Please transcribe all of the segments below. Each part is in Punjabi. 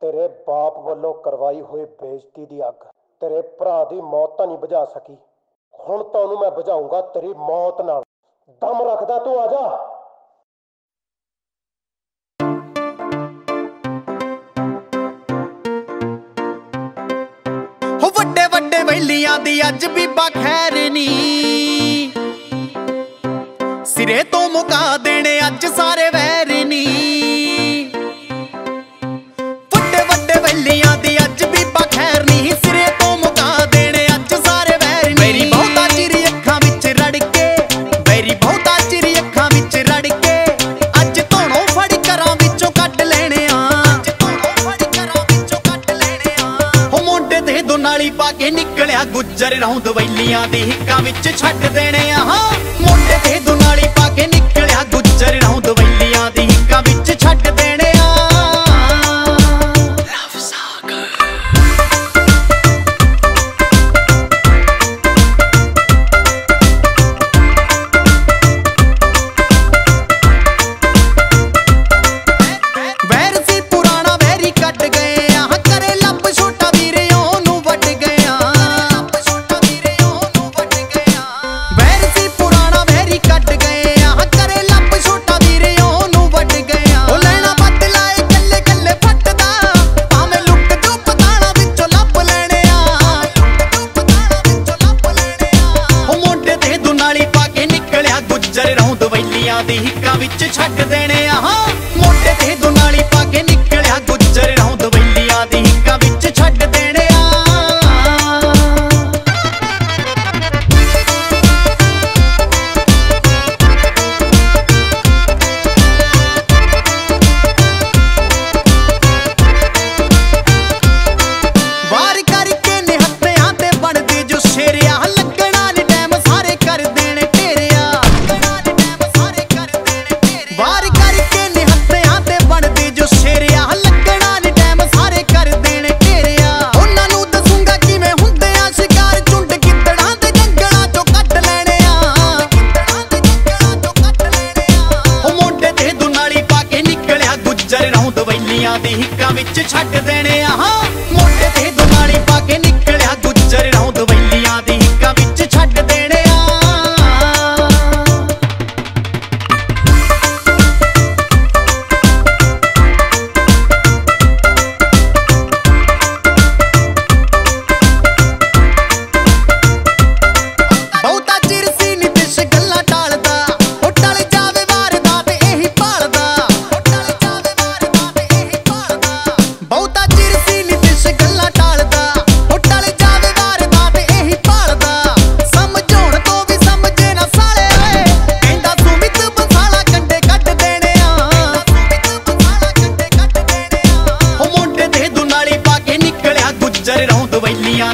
ਤੇਰੇ ਬਾਪ ਵੱਲੋਂ ਕਰਵਾਈ ਹੋਈ ਬੇਇੱਜ਼ਤੀ ਦੀ ਅੱਗ, ਤੇਰੇ ਭਰਾ ਦੀ ਮੌਤ ਤਾਂ ਨਹੀਂ ਬੁਝਾ ਸਕੀ। ਹੁਣ ਤਾਂ ਉਹਨੂੰ ਮੈਂ ਬੁਝਾਉਂਗਾ ਤੇਰੀ ਮੌਤ ਨਾਲ। ਦਮ ਰੱਖਦਾ ਤੂੰ, ਆ ਜਾ। ਹੋ ਵੱਡੇ ਵੱਡੇ ਵੈਲੀਆਂ ਦੀ ਅੱਜ ਵੀ ਬਖੈਰਨੀ ਸਿਰੇ ਤੋਂ ਮੁਕਾ ਦੇਣੇ ਅੱਜ ਸਾਰੇ ਵੈਰ ਤੋਂ ਨਾਲੀ ਪਾ ਕੇ ਨਿਕਲਿਆ, ਗੁੱਜਰ ਰੌਂਦ ਵੈਲੀਆਂ ਦੇ ਹਿੱਕਾਂ ਵਿੱਚ ਛੱਡ ਦੇਣੇ ਆ। ਮੁੰਡੇ ਦੀ ਹਿੱਕਾਂ ਵਿੱਚ ਛੱਡ ਦੇਣੇ ਆਹਾਂ ਦੁਨੀਆ ਦੀ ਹਿੱਕਾਂ ਵਿੱਚ ਛੱਡ ਦੇਣੇ ਆਹਾਂ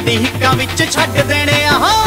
ਦੀਆਂ ਹਿੱਕਾਂ ਵਿੱਚ ਛੱਡ ਦੇਣੇ ਆਹ